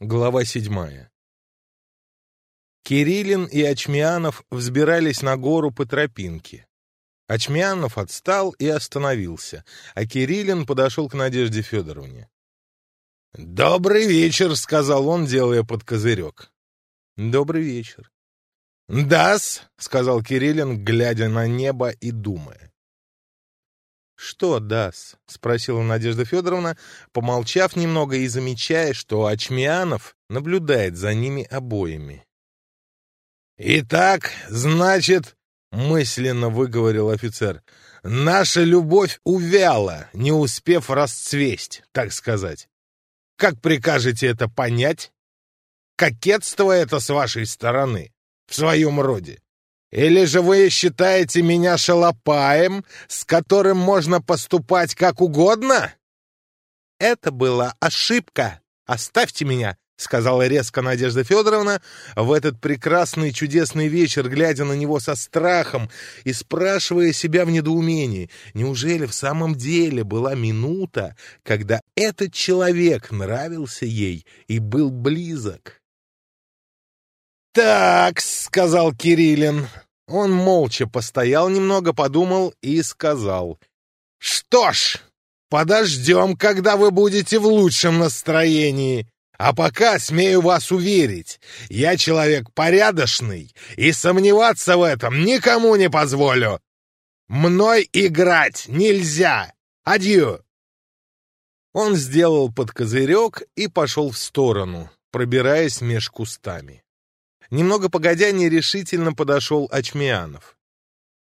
Глава седьмая. Кириллин и Очмианов взбирались на гору по тропинке. Очмианов отстал и остановился, а Кириллин подошел к Надежде Федоровне. «Добрый вечер», — сказал он, делая под козырек. «Добрый вечер». «Да-с», — сказал Кириллин, глядя на небо и думая. «Что, даст, спросила Надежда Федоровна, помолчав немного и замечая, что Ачмианов наблюдает за ними обоими. «Итак, значит...» — мысленно выговорил офицер. «Наша любовь увяла, не успев расцвесть, так сказать. Как прикажете это понять? Кокетство это с вашей стороны, в своем роде. Или же вы считаете меня шалопаем, с которым можно поступать как угодно? Это была ошибка. Оставьте меня, сказала резко Надежда Федоровна в этот прекрасный чудесный вечер, глядя на него со страхом и спрашивая себя в недоумении, неужели в самом деле была минута, когда этот человек нравился ей и был близок? «Так», — сказал Кириллин. Он молча постоял немного, подумал и сказал. «Что ж, подождем, когда вы будете в лучшем настроении. А пока, смею вас уверить, я человек порядочный и сомневаться в этом никому не позволю. Мной играть нельзя. Адью!» Он сделал под козырек и пошел в сторону, пробираясь меж кустами. Немного погодя, нерешительно подошел Очмианов.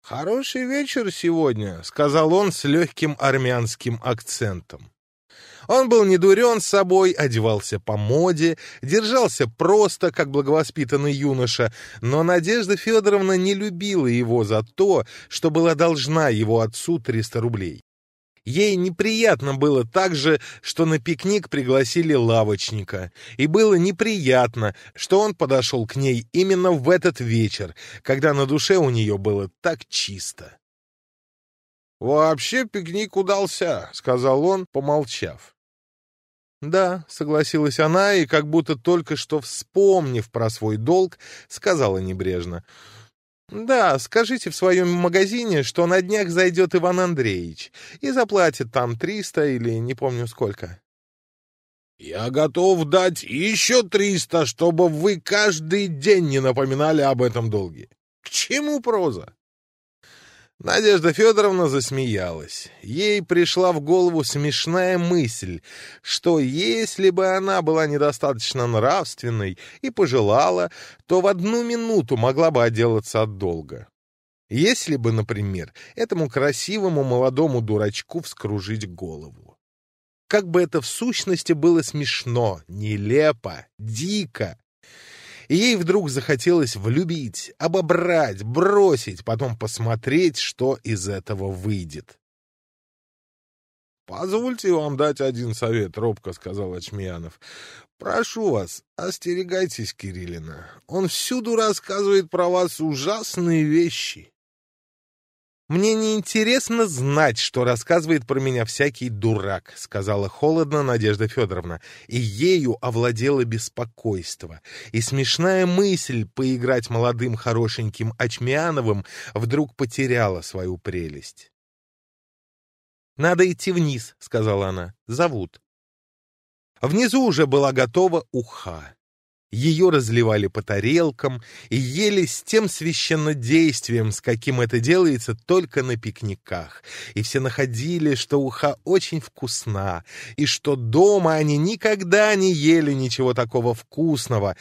«Хороший вечер сегодня», — сказал он с легким армянским акцентом. Он был не дурен с собой, одевался по моде, держался просто, как благовоспитанный юноша, но Надежда Федоровна не любила его за то, что была должна его отцу 300 рублей. Ей неприятно было также, что на пикник пригласили лавочника, и было неприятно, что он подошел к ней именно в этот вечер, когда на душе у нее было так чисто. «Вообще пикник удался», — сказал он, помолчав. «Да», — согласилась она, и как будто только что вспомнив про свой долг, сказала небрежно — «Да, Надежда Федоровна засмеялась. Ей пришла в голову смешная мысль, что если бы она была недостаточно нравственной и пожелала, то в одну минуту могла бы отделаться от долга. Если бы, например, этому красивому молодому дурачку вскружить голову. Как бы это в сущности было смешно, нелепо, дико. и ей вдруг захотелось влюбить, обобрать, бросить, потом посмотреть, что из этого выйдет. «Позвольте вам дать один совет», — робко сказал Очмиянов. «Прошу вас, остерегайтесь Кириллина. Он всюду рассказывает про вас ужасные вещи». «Мне не интересно знать, что рассказывает про меня всякий дурак», — сказала холодно Надежда Федоровна, и ею овладело беспокойство. И смешная мысль поиграть молодым хорошеньким Очмиановым вдруг потеряла свою прелесть. «Надо идти вниз», — сказала она. «Зовут». Внизу уже была готова уха. Ее разливали по тарелкам и ели с тем священнодействием, с каким это делается только на пикниках. И все находили, что уха очень вкусна, и что дома они никогда не ели ничего такого вкусного,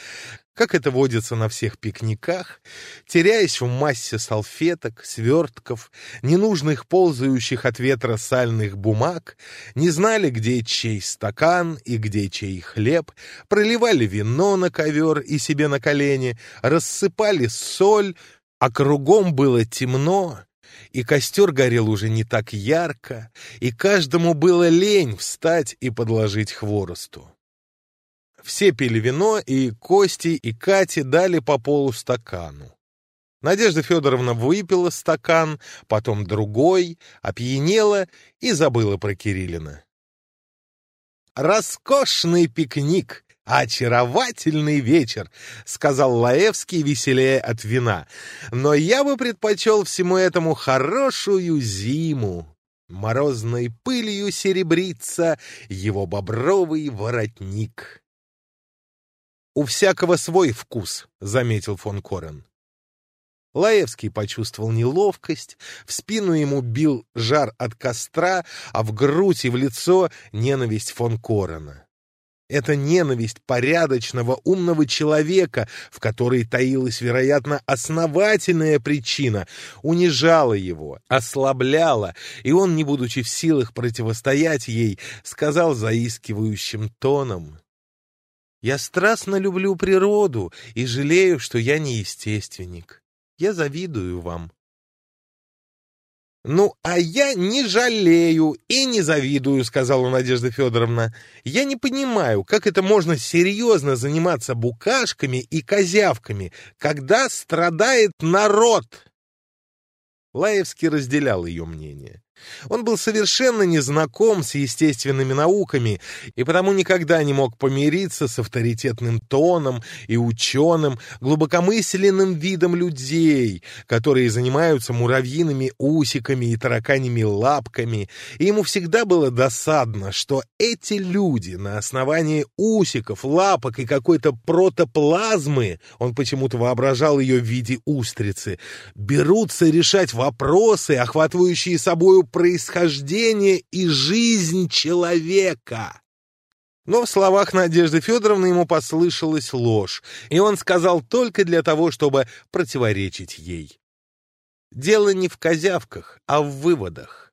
Как это водится на всех пикниках, теряясь в массе салфеток, свертков, ненужных ползающих от ветра сальных бумаг, не знали, где чей стакан и где чей хлеб, проливали вино на ковер и себе на колени, рассыпали соль, а кругом было темно, и костер горел уже не так ярко, и каждому было лень встать и подложить хворосту все пили вино, и Кости, и Кате дали по полустакану. Надежда Федоровна выпила стакан, потом другой, опьянела и забыла про Кириллина. «Роскошный пикник!» «Очаровательный вечер», — сказал Лаевский, веселее от вина. «Но я бы предпочел всему этому хорошую зиму». Морозной пылью серебрится его бобровый воротник. «У всякого свой вкус», — заметил фон Корен. Лаевский почувствовал неловкость, в спину ему бил жар от костра, а в грудь и в лицо ненависть фон Корена. Эта ненависть порядочного, умного человека, в которой таилась, вероятно, основательная причина, унижала его, ослабляла, и он, не будучи в силах противостоять ей, сказал заискивающим тоном. «Я страстно люблю природу и жалею, что я не естественник. Я завидую вам». «Ну, а я не жалею и не завидую», — сказала Надежда Федоровна. «Я не понимаю, как это можно серьезно заниматься букашками и козявками, когда страдает народ». Лаевский разделял ее мнение. Он был совершенно не знаком с естественными науками и потому никогда не мог помириться с авторитетным тоном и ученым, глубокомысленным видом людей, которые занимаются муравьиными усиками и тараканями лапками, и ему всегда было досадно, что эти люди на основании усиков, лапок и какой-то протоплазмы, он почему-то воображал ее в виде устрицы, берутся решать вопросы, охватывающие собою происхождение и жизнь человека. Но в словах Надежды Федоровны ему послышалась ложь, и он сказал только для того, чтобы противоречить ей. Дело не в козявках, а в выводах.